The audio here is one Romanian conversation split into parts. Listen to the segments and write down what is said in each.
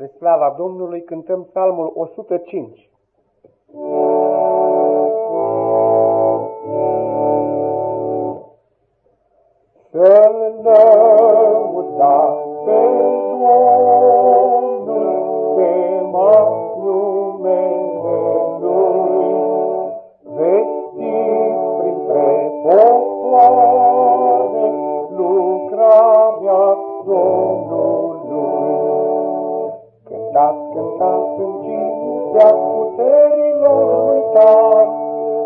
Spre slava Domnului cântăm psalmul 105. Să-L lăudați pe Domnul, chemați numele Lui, vestiți printre popoare lucrarea Domnului. Cântați, cântați în cinstea puterilor lui tari,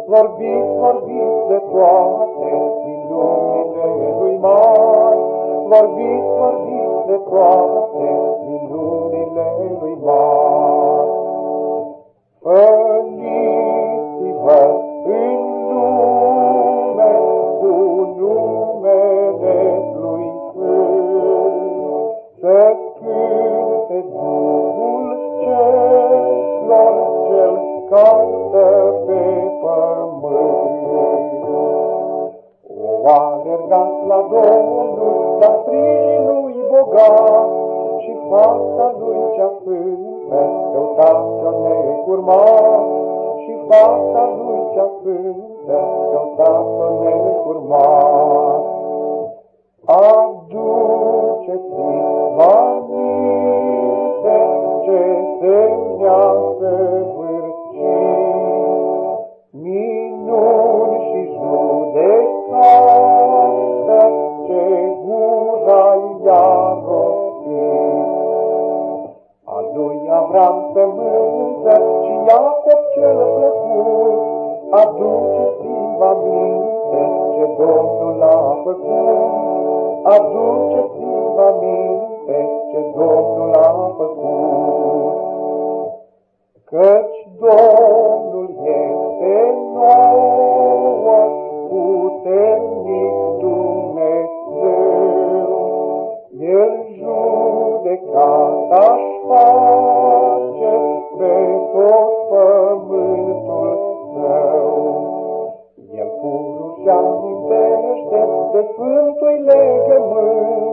vorbiți, vorbiți de toate minunile lui mari, vorbiți, vorbiți de toate minunile lui mari. La Domnul, la sprijinul bogat și fața lui cea sfântă, căutați-o necurmat și fața lui cea sfântă, căutați-o necurmat. Aduceți-vă aminte ce semnea lui Avram sămânță și Iacob cel plăcut, aduceți-vă aminte ce Domnul a făcut, aduceți-vă și amintește de Sfântul legământ,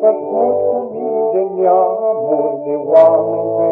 făcut cu mii de neamuri de oameni.